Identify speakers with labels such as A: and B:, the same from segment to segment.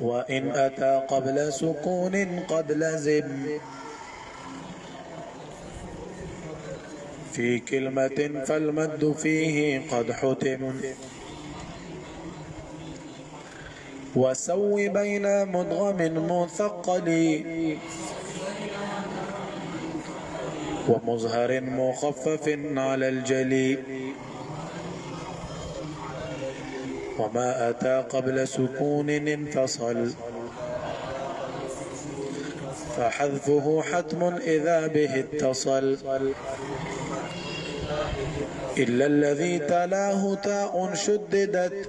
A: وإن أتى قبل سكون قد لزم في كلمة فالمد فيه قد حتم وسو بين مدغم مثقل ومظهر مخفف على الجلي وما أتى قبل سكون انفصل فحذفه حتم إذا به اتصل إلا الذي تلاه تاء شددت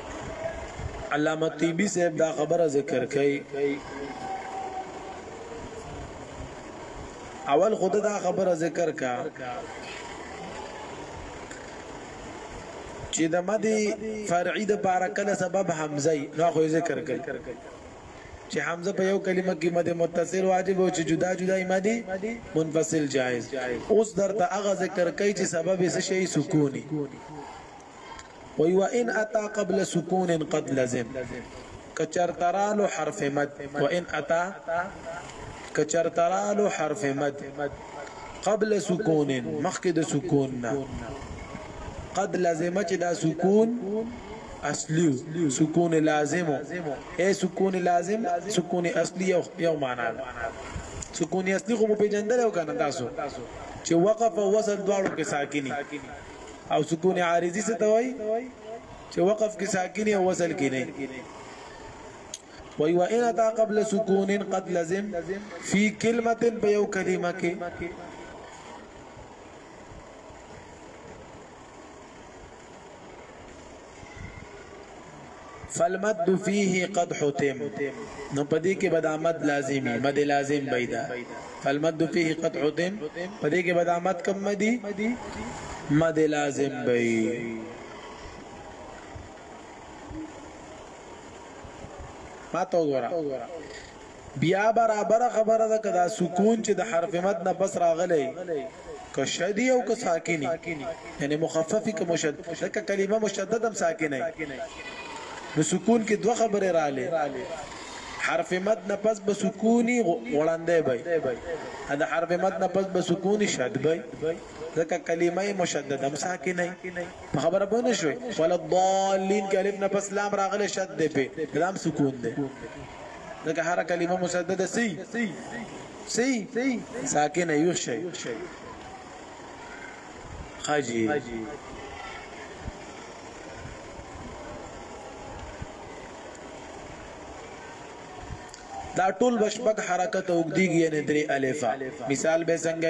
A: علامه طیبی صاحب دا خبره ذکر کړي اول خود دا خبره ذکر کا چې د مدي فرعي د پاره کله سبب حمزه نو خو ذکر کړي چې حمزه په یو کلمه کې مد متصل واجب او چې جدا جدا مدي منفصل جائز اوس درته هغه ذکر کوي چې سبب یې شی سکوني وای وان اتا قبل سکون قد لزم کچرترالو حرف مد وان اتا کچرترالو حرف مد قبل سکون مخکې د سکون نه قد لازمه چې دا سکون اصلي سکون لازمو اي سکون لازم سکون اصلي یو معنا ده سکون اصلي خو په جندل او کنه تاسو چې وقف او وصل دواړو کې ساکني او سکون عارضی څه ته وای چې وقف کې ساکن او وصل کې نه وی و ان تا قبل سکون قد لازم فی کلمه په یو کلمه کې فالمد فيه قد حتم نو پدې کې بد آمد لازمي مد لازم بيدا فالمد فيه قد حتم پدې کې بد آمد کم مدي مد لازم بي ما تو ګورا بیا برابره خبره ده که دا سکون چې د حرف مد نه پس راغلی که شدی او که ساکنی یعنی مخففی که مشدد ځکه کلمه مشدد هم ساکنه نو سکون کې دوه خبره رااله حرف مد نه پس به سکونی وړاندې بای دا حرف مد نه پس به سکونی شد بای ځکه کلمه مشدده هم ساکنه په خبره پوه نه شوي ولا ضالین کلمه نه پس لام راغله شد دی په لام سکون دی ځکه هر کلمه مشدده سي سي ساکنه یو شي خاجي دا ټول بشپک حرکت اوګدیږي یعنی درې الفا مثال به څنګه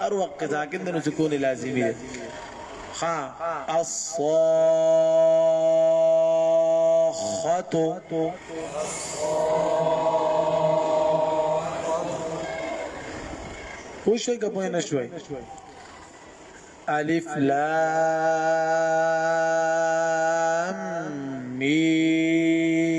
A: هر وخت کې ساکن د سکون لازمي دی خا الصاخه خوشی کپوی نشوی الف لام میم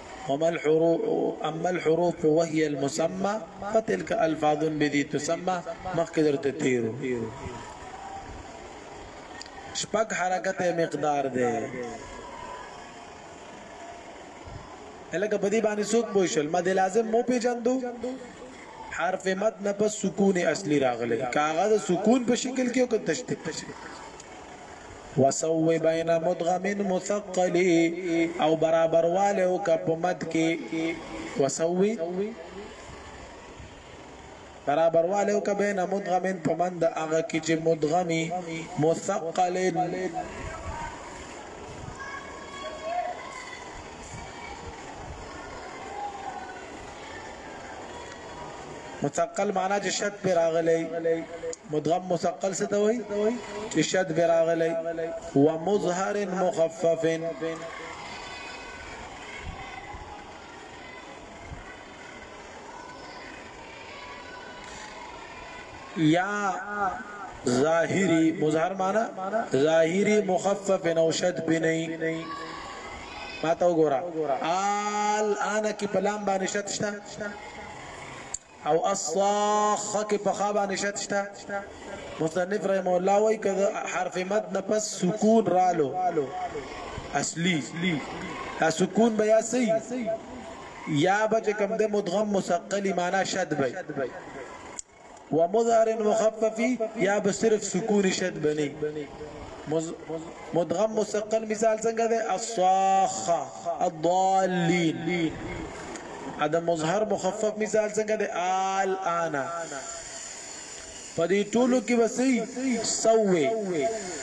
A: وما الحروف اما الحروف وهي المسمى فتلك الفاظ بذي تسمى مخکې درته تیرو شپږ حرکت مقدار دی الګ بدی باندې سوق بو شل مد لازم مو پیجندو حرف مد نه په سکون اصلي راغلی کاغذ سکون په شکل کې او تشدید وسو بین مدغم مثقل او برابر والو کا په مد کې وسو برابر والو کا بین مدغم په مند هغه کې چې مدغمی مثقل مثقل معنا چې شد پر راغلی مدغم مثقل څه ته وای چې شد پر راغلی و مظهر مخفف یا ظاهری مظهر معنا ظاهری مخفف نو شد بنئ ما ته وګوره آل انا کې پلام باندې شت شته شته او الصاخه کې په خا باندې شت شته مصنف رحم الله وای کده حرف مد نه پس سکون رالو اصلي دا سکون بیا سي یا بچ کم د مدغم مسقلی معنا شد بی و مضار مخففی یا به صرف سکون شد بنی مدغم مسقل مثال څنګه ده الصاخه الضالين ادا مظهر مخفف مثال څنګه ده آل انا پدې ټولو کې وسی سوې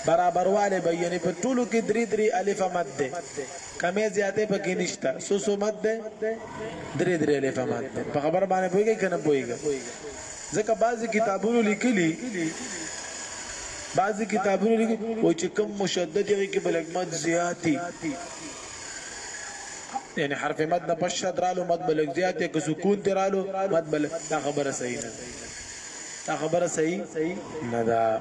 A: برابرواله بیانې په ټولو کې درې درې الف مد ده کمې زیاتې پکې نشته سو سو مد ده درې درې الف مد ده په خبر باندې پويږي کنه پويږي ځکه بعضی کتابونو لیکلي بعضی کتابونو لیکلي و چې کم مشدد یې کې بلګ مد زیاتی یعنی حرف مد نه پښه درالو مد بلګ زیاتې که سکون درالو مد بل دا خبره صحیح نه دا خبره صحیح نه ده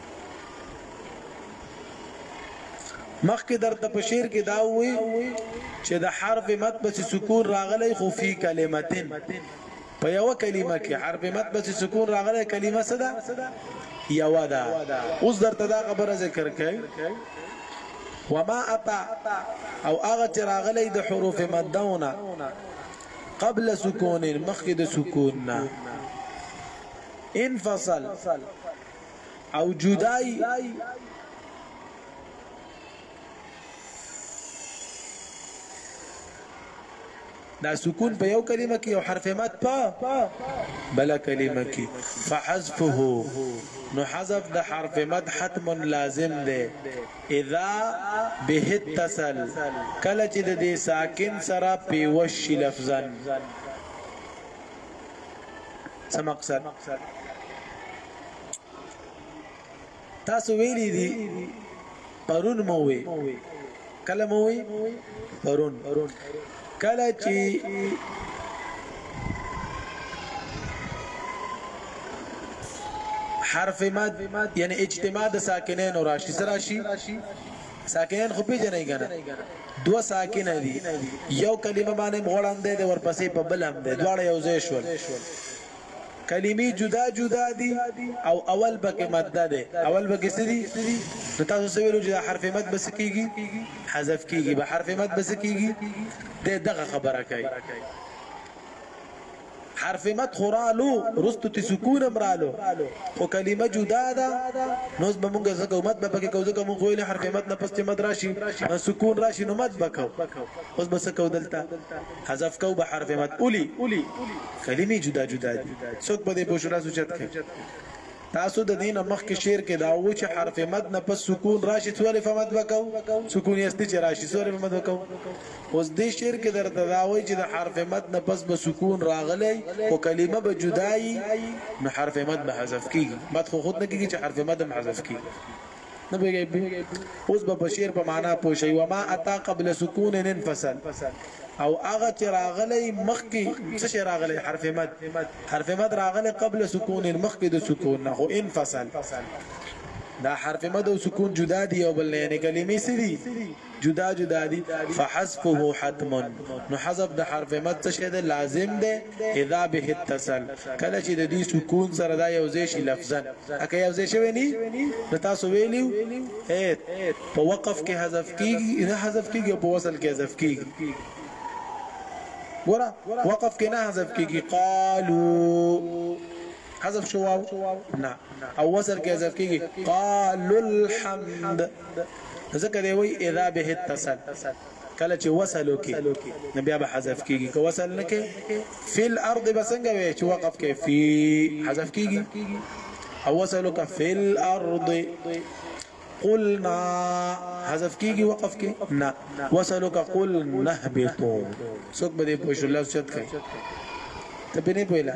A: مخکې درته په شعر کې دا وی چې د حرف مد بس سکون راغلی خو فی کلمتن په یو کلمه کې حرف مد بس سکون راغلی کلمه څه ده یو ده اوس درته دا خبره ذکر کړي وما اتا او هغه چې راغلی د حروف مدونه قبل سکون مخکې د سکون نه انفصل او جدای دا سکون په یو کلمه کې یو حرف مد په بل کلمه کې فحذفه نو حذف د حرف مد حتم لازم دی اذا به اتصل کله چې د دې ساکن سره پیوش شي لفظا څه مقصد تاسو ویلي دي پرون مو وی کله مو وی پرون کله چې حرف مد یعنی اجتماع د ساکنین راشي سراشي ساکنین خو پیژنې کنه دو ساکن دي یو کلمه باندې مغړاندې د ورپسې په بل هم ده دواړه یو ځای شول کلمې جدا جدا دي او اول پکې ماده ده اول پکې څه دي نو تاسو څه ویلو چې حرف مد بس کیږي حذف کیږي به حرف مد بس کیږي د دغه خبره کوي حرف مد خورالو رستو تی سکون امرالو خو کلمه جدا ده نو به مونږ زکه مد به پکې کوزه کوم خو له حرف مد نه پسته مد راشي سکون راشي نو مد بکاو اوس بس کو دلته حذف کو به حرف مد اولی کلمې جدا جدا دي څوک په دې پوښتنه سوچت کوي تاسو د دینه مخ کې شعر کې دا و چې حرف مد نه پس سکون راشي څورې فمد وکاو سکون یې چې راشي څورې فمد وکاو اوس دې شعر کې درته دا و چې د حرف مد نه پس به سکون راغلی او کلمه به جدای نو حرف مد به حذف کیږي مد خو خود نه کیږي چې حرف مد هم حذف کیږي نه پیږی پی اوس به په شعر په معنا پوه شي وما اتا قبل سکون انفصل او هغه چې راغلی مخکې څه شي راغلی حرف مد حرف مد راغلی قبل سکون مخکې د سکون نه خو انفصل دا حرف مد او سکون جدا دي او بل نه یعنی کلمې سری جدا جدا دي فحذفه حتم نو حذف د حرف مد څه شی دی لازم دی اذا به اتصل کله چې د دې سکون سره دا یو ځای شي لفظا اکه یو ځای شوی ني نو تاسو ویلیو اے په وقف کې حذف کیږي نه حذف کیږي په وصل کې حذف کیږي ګوره وقف کې نه حذف کیږي قالو حذف شو نه او وصل کې حذف کیږي قالو الحمد نو ځکه دی وای اذا به اتصل کله چې وصل وکي نو بیا به حذف کیږي که وصل نه کې فی الارض بسنګ وي چې وقف کې فی حذف کیږي او وصل وک فی الارض قلنا حذف کیږي وقف کې نه وصل وک قل نهبطو څوک به دې پوښتنه لاسچت کوي ته به نه پوهلا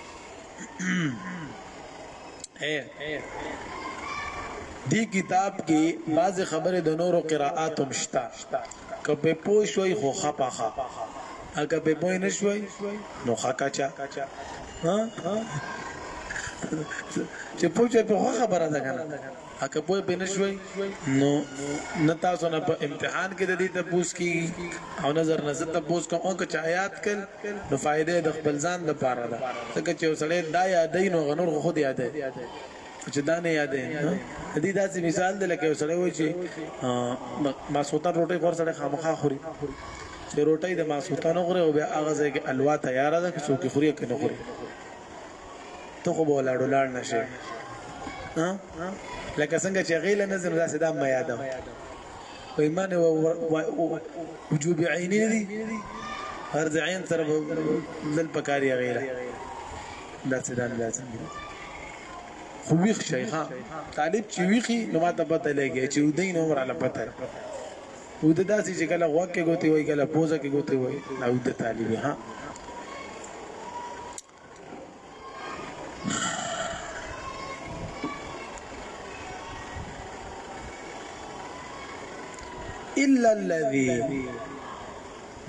A: اے دی کتاب کې بعض خبره د نورو قراءات هم شته کبه پوه شوي خو خپخه اګه به پوه نه شوي نو خکاچا ها چې پوه شوي په خبره ده کنه که پوه پې نه شوئ نو نه تاسو نه په امتحان کې د دې تپوس کیږي او نظر نه زه تپوس کوم او که چا یاد کړ نو فائدې د خپل ځان د پاره ده ځکه چې وسړی دا یادې نو غنور خو خود یادې چې دا نه یادې دې داسې مثال دی لکه سړی وای چې ماسوتان روټي خور سړی خامخا خوري چې روټي د ماسوتان غره او بیا هغه ځای کې الوا تیار ده چې څوک خوري کنه خوري ته خو به ولاړو لاړ نشې ها لکه څنګه چې غیله نه زنه داسې دا ما یادم و ایمان و وجوب عینی دی هر ځعین سره دل پکاري غیله داسې دا لازم دی خو ویخ شیخا طالب چې ویخي نو ماته پته لګي چې ودین عمر علا پته او د داسې چې کله غوږ کې ګوتې وای کله پوزه کې ګوتې وای او د طالب ها الا الذي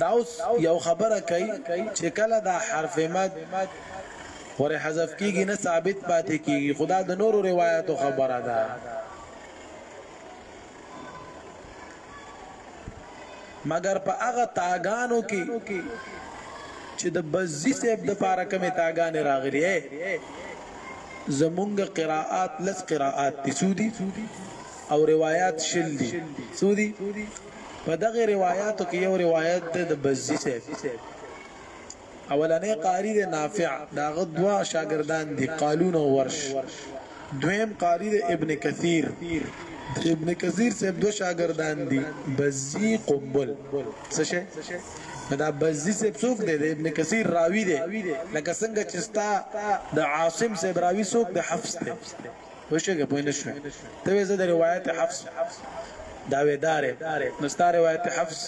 A: دا اوس یو خبره کوي چې کله دا حرف مد پر حذف کیږي نه ثابت پاتې کیږي خدا د نورو روایتو خبره ده مګر په هغه تاګانو کې چې د بزي صاحب د پاره کمې تاګانې راغلي زمونږ قراءات لس قراءات دي سودي او روایت شل دي سودي په دغه روایتو کې یو روایت د بزي صاحب اولنی قاري دی نافع د هغه دوه شاګردان دي قالون او ورش دویم قاري دی ابن کثیر د ابن کثیر صاحب دوه شاګردان دي بزی قنبل څه شي دا بزی صاحب څوک دی د ابن کثیر راوی دی لکه څنګه چې ستا د عاصم صاحب راوی څوک د حفص دی پوه شوې که پوه نه شوې ته وې زه د روایت حفظ داوې دار نو ستا روایت حفظ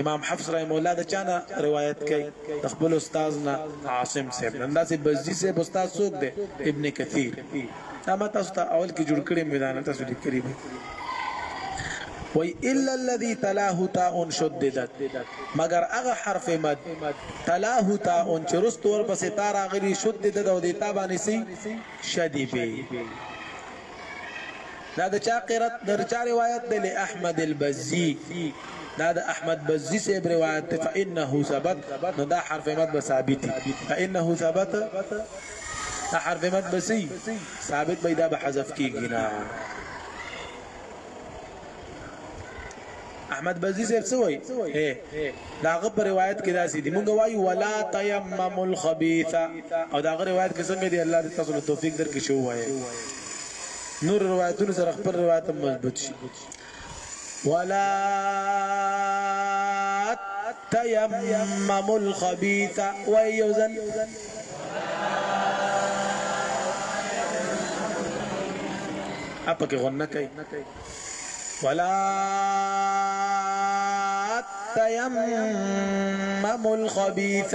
A: امام حفظ رحم الله د چانه روایت کوي د خپل استاد نه عاصم صاحب نن داسې بزدي صاحب استاد څوک دی ابن کثیر دا ما تاسو ته اول کې جوړ کړی مې دا نه تاسو لیکلی دی وای الا الذي تلاه تاء شددت مگر هغه حرف مد تلاه تاء چې رست ور پسې تار غلی شددت او د تابانه سي شدی به دا د چا قرات د چا روایت دی له احمد البزی دا د احمد بزی سے روایت ته فانه ثبت نو دا حرف مد به ثابت فانه ثبت دا حرف مد بسی ثابت به دا به حذف کیږي نه احمد بزدی صاحب څه وای داغه په روایت کې داسې دی مونږ وایو ولا تیمم الخبيث او داغه روایت کې څنګه دی الله دې تاسو له توفیق درکړي شو وای نور روایتونو سره خپل روایت مضبوط شي ولا تیمم الخبيث وای یوزن اپ کې غنه کوي ولا تيمم الخبيث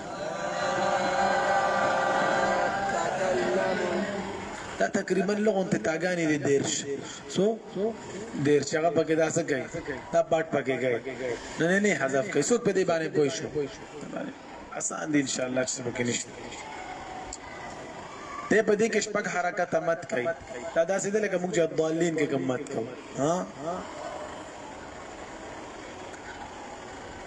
A: دا تقریبا لغون ته تاګانی دي دیرش سو دیرش هغه پکې دا څه کوي دا پټ پکې کوي نه نه نه حذف کوي سو په دې باندې پوي شو آسان دي ان شاء الله چې پکې نشته ته په دې کې شپږ حرکت مت کوي دا داسې ده لکه موږ چې ضالین کې کوم مت کوي ها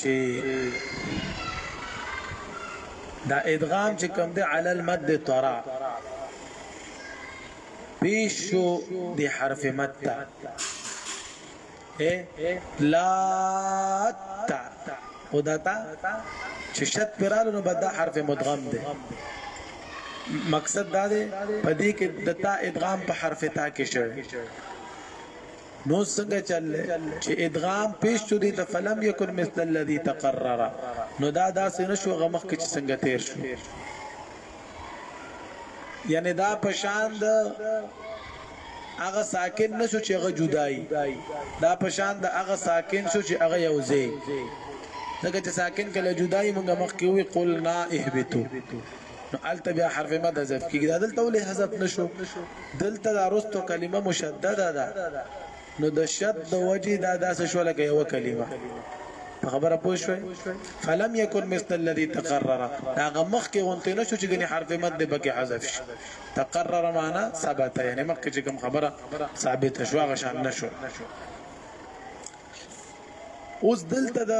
A: چې دا ادغام چې کوم دی علی المد طرا پیش شو دی حرف مد تا لا تا خدا تا چې شد پرالو نو بدا حرف مدغم دی مقصد دا دی په دې کې د تا ادغام په حرف تا کې شوی نو څنګه چل دی چې ادغام پیش شو دی ته فلم یکن مثل الذي تقرر نو دا داسې نشو غمخ کې څنګه تیر شو یعنی دا پشان د هغه ساکن نشو چې هغه جدای دا پشان د هغه ساکن شو چې هغه یوځي ځکه چې ساکن کله جدای مونږه مخکې وی قلنا اهبتو نو الته بیا حرف مد حذف کیږي دا دلته ولې حذف نشو دلته دا رستو کلمه مشدده ده نو د شد د وجه دا داسې شو لکه یو کلمه خبره پوه شوې فلم یکن مثل الذي تقرر هغه مخ کې غونته نشو چې ګني حرف مد به کې حذف شي تقرر معنا ثبت یعنی مخ کې کوم خبره ثابت شو هغه شان نشو اوس دلته د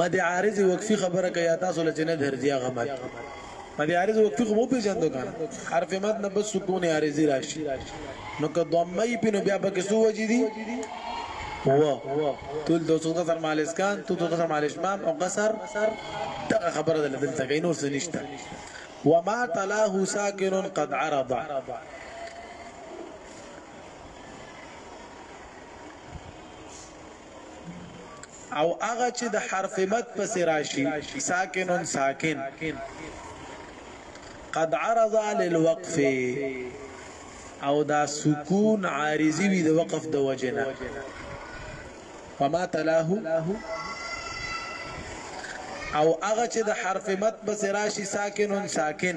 A: مد عارض وقفي خبره کوي تاسو لچ نه درځي هغه مد مد عارض وقفي خو په جندو کنه حرف مد نه بس سکون عارضي راشي نو که ضمه په نو بیا پکې سو وجې دي هو تول دو څو قصر مال اسکان تو دو قصر مال اشمام او قصر دغه خبره ده دلته کې نور څه نشته وما تلاه ساکن قد عرض او هغه چې د حرف مد پس راشي ساکن ساکن قد عرض للوقف او دا سکون عارضی وی د وقف د وجنه فما تلاه او هغه چې د حرف مد پس راشي ساکن ساکن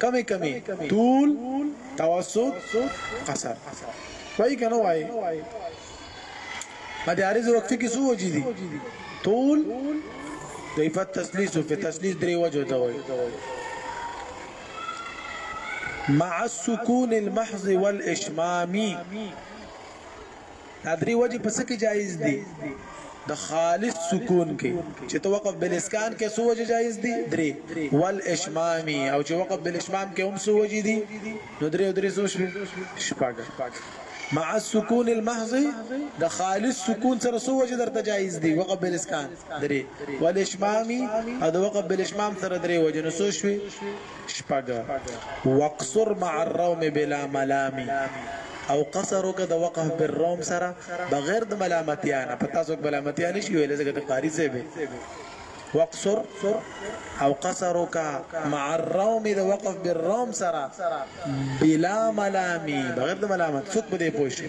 A: کمی کمی طول توسط قصر وای کنه وای ا دې عارض وقفي کې څو وجې دي طول کیفت تسلیث او په تسلیث درې وجو ته وای مع السكون المحض والاشمام دا درې وجې په څه کې جایز دي د خالص سکون کې چې تو وقف بل اسکان کې سو وجې جایز دي درې ول اشمامي او چې وقف بل اشمام کې هم سو وجې دي نو درې او درې سو شپږ مع السکون المحض د خالص سکون سره سو وجه درته جایز دی وقف بل اسکان درې ول اشمامي او د وقف بل اشمام سره درې وجه نو سو شوي شپږ، وقصر مع الروم بلا ملام، او قصر وکړه د وقف بالروم سره بغیر د ملامتیا نه په تاسو ملامتیا نشي ویل ځکه د قاری صاحب وقصر او قصر وکړه مع الروم د وقف بالروم سره بلا ملام بغیر د ملامت څوک به دې پوه شي